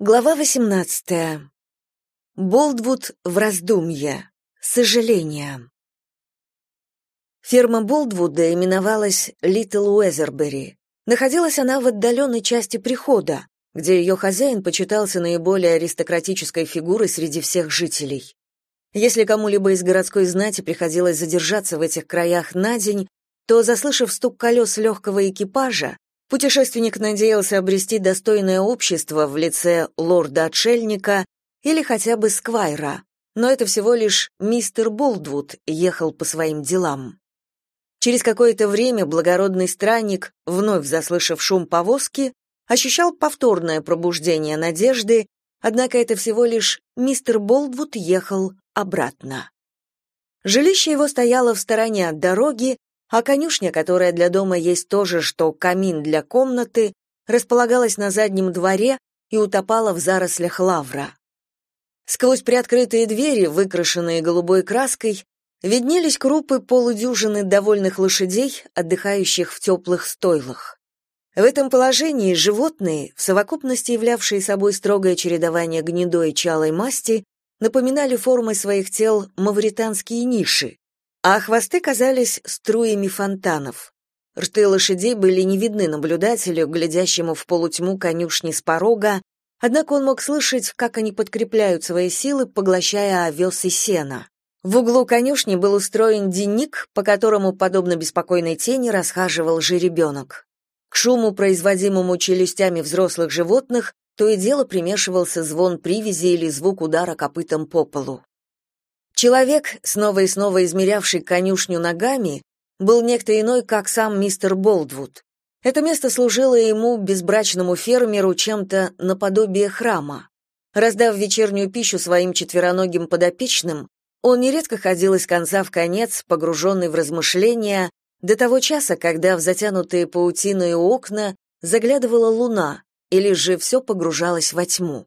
Глава 18. Болдвуд в раздумье. Сожаление. Ферма Болдвуда именовалась Литл Уэзербери. Находилась она в отдаленной части прихода, где ее хозяин почитался наиболее аристократической фигурой среди всех жителей. Если кому-либо из городской знати приходилось задержаться в этих краях на день, то, заслышав стук колес легкого экипажа, Путешественник надеялся обрести достойное общество в лице лорда-отшельника или хотя бы сквайра, но это всего лишь мистер Болдвуд ехал по своим делам. Через какое-то время благородный странник, вновь заслышав шум повозки, ощущал повторное пробуждение надежды, однако это всего лишь мистер Болдвуд ехал обратно. Жилище его стояло в стороне от дороги, а конюшня, которая для дома есть то же, что камин для комнаты, располагалась на заднем дворе и утопала в зарослях лавра. Сквозь приоткрытые двери, выкрашенные голубой краской, виднелись крупы полудюжины довольных лошадей, отдыхающих в теплых стойлах. В этом положении животные, в совокупности являвшие собой строгое чередование гнедой и чалой масти, напоминали формой своих тел мавританские ниши, а хвосты казались струями фонтанов. Рты лошадей были не видны наблюдателю, глядящему в полутьму конюшни с порога, однако он мог слышать, как они подкрепляют свои силы, поглощая овес и сено. В углу конюшни был устроен денник, по которому, подобно беспокойной тени, расхаживал жеребенок. К шуму, производимому челюстями взрослых животных, то и дело примешивался звон привязи или звук удара копытом по полу. Человек, снова и снова измерявший конюшню ногами, был некто иной, как сам мистер Болдвуд. Это место служило ему, безбрачному фермеру, чем-то наподобие храма. Раздав вечернюю пищу своим четвероногим подопечным, он нередко ходил из конца в конец, погруженный в размышления, до того часа, когда в затянутые паутиной окна заглядывала луна, или же все погружалось во тьму.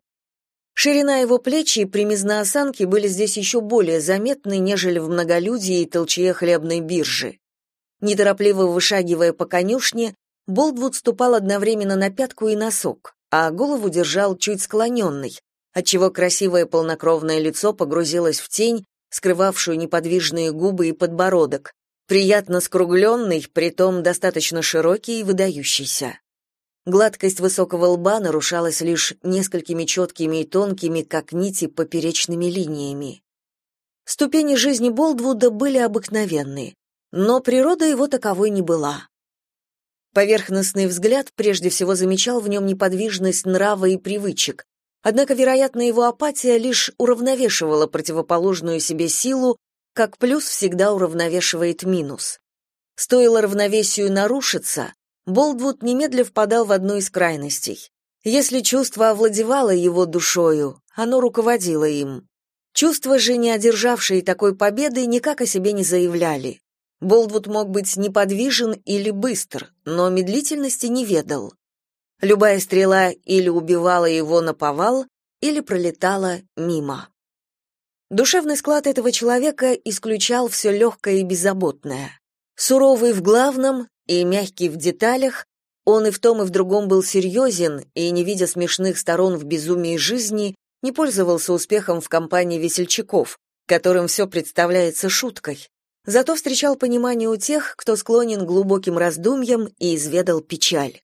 Ширина его плеч и примизна осанки были здесь еще более заметны, нежели в многолюдии и толчье хлебной биржи. Неторопливо вышагивая по конюшне, Болдвуд ступал одновременно на пятку и носок, а голову держал чуть склоненный, отчего красивое полнокровное лицо погрузилось в тень, скрывавшую неподвижные губы и подбородок, приятно скругленный, притом достаточно широкий и выдающийся. Гладкость высокого лба нарушалась лишь несколькими четкими и тонкими, как нити, поперечными линиями. Ступени жизни Болдвуда были обыкновенны, но природа его таковой не была. Поверхностный взгляд прежде всего замечал в нем неподвижность нрава и привычек, однако, вероятно, его апатия лишь уравновешивала противоположную себе силу, как плюс всегда уравновешивает минус. Стоило равновесию нарушиться, Болдвуд немедля впадал в одну из крайностей. Если чувство овладевало его душою, оно руководило им. Чувства же, не одержавшие такой победы, никак о себе не заявляли. Болдвуд мог быть неподвижен или быстр, но медлительности не ведал. Любая стрела или убивала его на повал, или пролетала мимо. Душевный склад этого человека исключал все легкое и беззаботное. Суровый в главном, и мягкий в деталях, он и в том, и в другом был серьезен, и, не видя смешных сторон в безумии жизни, не пользовался успехом в компании весельчаков, которым все представляется шуткой. Зато встречал понимание у тех, кто склонен глубоким раздумьям и изведал печаль.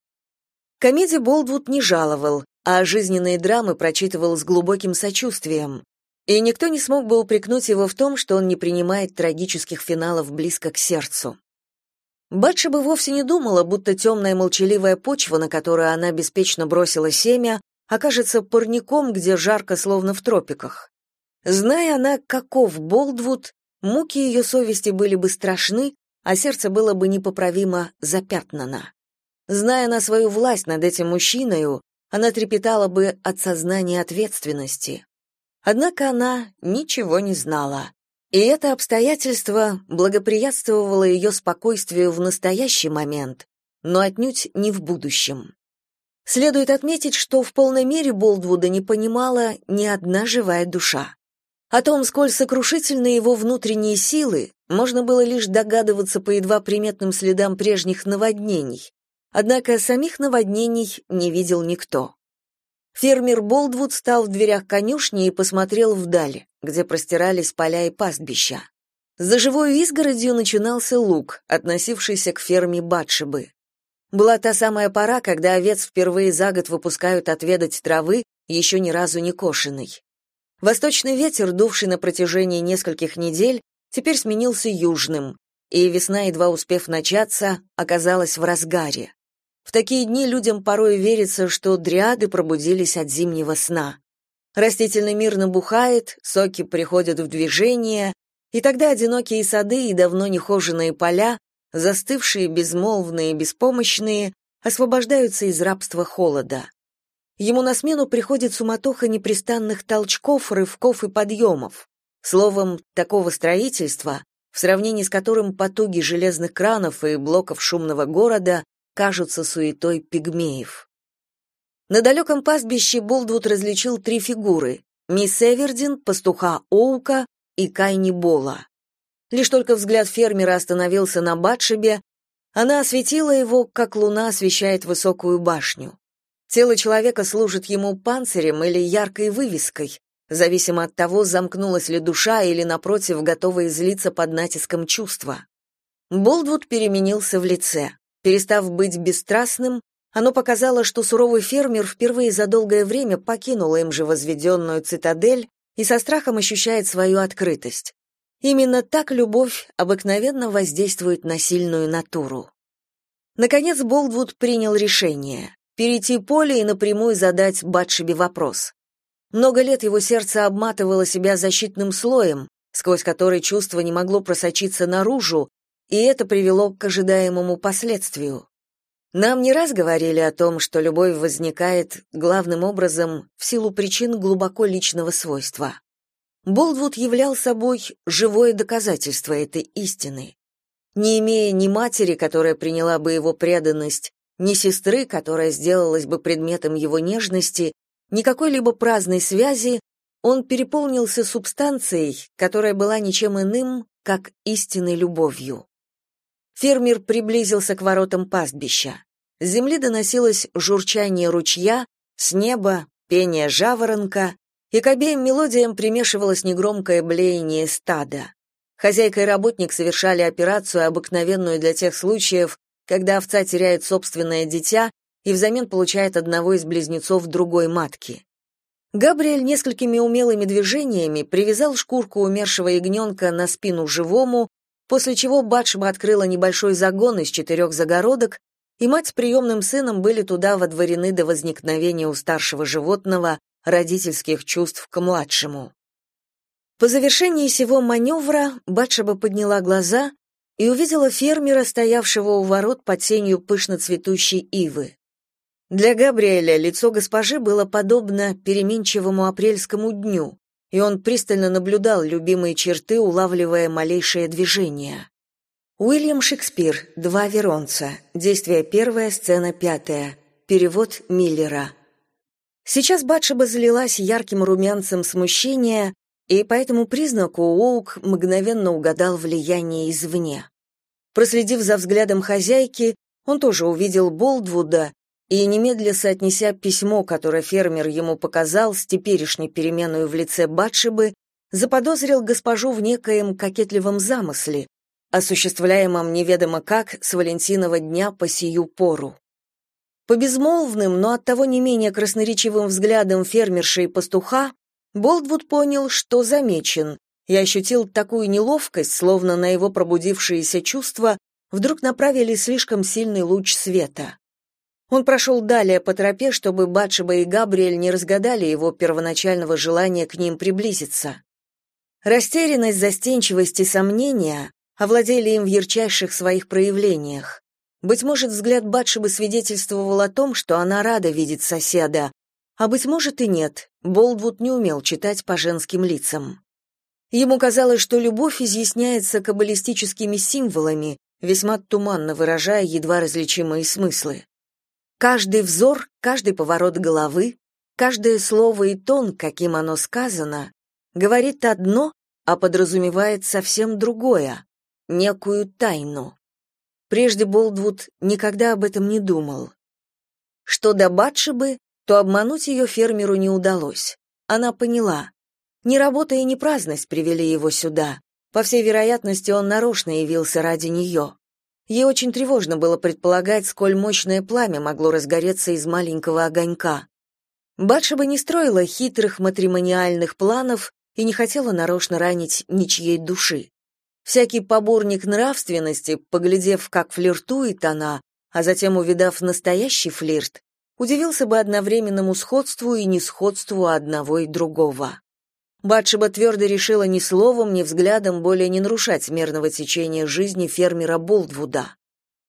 Комедии Болдвуд не жаловал, а жизненные драмы прочитывал с глубоким сочувствием. И никто не смог бы упрекнуть его в том, что он не принимает трагических финалов близко к сердцу. Батша бы вовсе не думала, будто темная молчаливая почва, на которую она беспечно бросила семя, окажется парником, где жарко, словно в тропиках. Зная она, каков Болдвуд, муки ее совести были бы страшны, а сердце было бы непоправимо запятнано. Зная на свою власть над этим мужчиной, она трепетала бы от сознания ответственности. Однако она ничего не знала. И это обстоятельство благоприятствовало ее спокойствию в настоящий момент, но отнюдь не в будущем. Следует отметить, что в полной мере Болдвуда не понимала ни одна живая душа. О том, сколь сокрушительны его внутренние силы, можно было лишь догадываться по едва приметным следам прежних наводнений, однако самих наводнений не видел никто. Фермер Болдвуд стал в дверях конюшни и посмотрел вдаль, где простирались поля и пастбища. За живой изгородью начинался луг, относившийся к ферме Батшибы. Была та самая пора, когда овец впервые за год выпускают отведать травы, еще ни разу не кошеной. Восточный ветер, дувший на протяжении нескольких недель, теперь сменился южным, и весна, едва успев начаться, оказалась в разгаре. В такие дни людям порой верится, что дриады пробудились от зимнего сна. Растительный мир набухает, соки приходят в движение, и тогда одинокие сады и давно нехоженные поля, застывшие, безмолвные, беспомощные, освобождаются из рабства холода. Ему на смену приходит суматоха непрестанных толчков, рывков и подъемов. Словом, такого строительства, в сравнении с которым потуги железных кранов и блоков шумного города кажутся суетой пигмеев. На далеком пастбище Болдвуд различил три фигуры — мисс Эвердин, пастуха Оука и Кайни Бола. Лишь только взгляд фермера остановился на Батшебе, она осветила его, как луна освещает высокую башню. Тело человека служит ему панцирем или яркой вывеской, зависимо от того, замкнулась ли душа или, напротив, готова излиться под натиском чувства. Болдвуд переменился в лице. Перестав быть бесстрастным, оно показало, что суровый фермер впервые за долгое время покинул им же возведенную цитадель и со страхом ощущает свою открытость. Именно так любовь обыкновенно воздействует на сильную натуру. Наконец Болдвуд принял решение перейти поле и напрямую задать Батшебе вопрос. Много лет его сердце обматывало себя защитным слоем, сквозь который чувство не могло просочиться наружу, и это привело к ожидаемому последствию. Нам не раз говорили о том, что любовь возникает главным образом в силу причин глубоко личного свойства. Болдвуд являл собой живое доказательство этой истины. Не имея ни матери, которая приняла бы его преданность, ни сестры, которая сделалась бы предметом его нежности, ни какой-либо праздной связи, он переполнился субстанцией, которая была ничем иным, как истинной любовью. Фермер приблизился к воротам пастбища. С земли доносилось журчание ручья, с неба пение жаворонка, и к обеим мелодиям примешивалось негромкое блеяние стада. Хозяйка и работник совершали операцию, обыкновенную для тех случаев, когда овца теряет собственное дитя и взамен получает одного из близнецов другой матки. Габриэль несколькими умелыми движениями привязал шкурку умершего ягненка на спину живому, после чего Батшба открыла небольшой загон из четырех загородок, и мать с приемным сыном были туда водворены до возникновения у старшего животного родительских чувств к младшему. По завершении сего маневра Батшеба подняла глаза и увидела фермера, стоявшего у ворот под сенью пышно цветущей ивы. Для Габриэля лицо госпожи было подобно переменчивому апрельскому дню, и он пристально наблюдал любимые черты, улавливая малейшее движение. Уильям Шекспир, «Два Веронца», действие первое, сцена пятая, перевод Миллера. Сейчас Батшеба залилась ярким румянцем смущения, и по этому признаку Уоук мгновенно угадал влияние извне. Проследив за взглядом хозяйки, он тоже увидел Болдвуда и, немедля соотнеся письмо, которое фермер ему показал с теперешней переменой в лице Батшибы, заподозрил госпожу в некоем кокетливом замысле, осуществляемом неведомо как с Валентинова дня по сию пору. По безмолвным, но оттого не менее красноречивым взглядам фермерши и пастуха Болдвуд понял, что замечен, и ощутил такую неловкость, словно на его пробудившиеся чувства вдруг направили слишком сильный луч света. Он прошел далее по тропе, чтобы Батшеба и Габриэль не разгадали его первоначального желания к ним приблизиться. Растерянность, застенчивость и сомнения овладели им в ярчайших своих проявлениях. Быть может, взгляд Батшебы свидетельствовал о том, что она рада видеть соседа, а быть может и нет, Болдвуд не умел читать по женским лицам. Ему казалось, что любовь изъясняется каббалистическими символами, весьма туманно выражая едва различимые смыслы. Каждый взор, каждый поворот головы, каждое слово и тон, каким оно сказано, говорит одно, а подразумевает совсем другое, некую тайну. Прежде Болдвуд никогда об этом не думал. Что до Батшебы, то обмануть ее фермеру не удалось. Она поняла. Ни работа и ни праздность привели его сюда. По всей вероятности, он нарочно явился ради нее. Ей очень тревожно было предполагать, сколь мощное пламя могло разгореться из маленького огонька. Батшеба не строила хитрых матримониальных планов и не хотела нарочно ранить ничьей души. Всякий поборник нравственности, поглядев, как флиртует она, а затем увидав настоящий флирт, удивился бы одновременному сходству и несходству одного и другого. Батшеба твердо решила ни словом, ни взглядом более не нарушать мирного течения жизни фермера Болдвуда.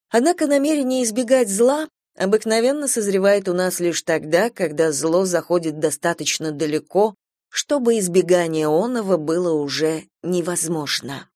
Однако намерение избегать зла обыкновенно созревает у нас лишь тогда, когда зло заходит достаточно далеко, чтобы избегание оного было уже невозможно.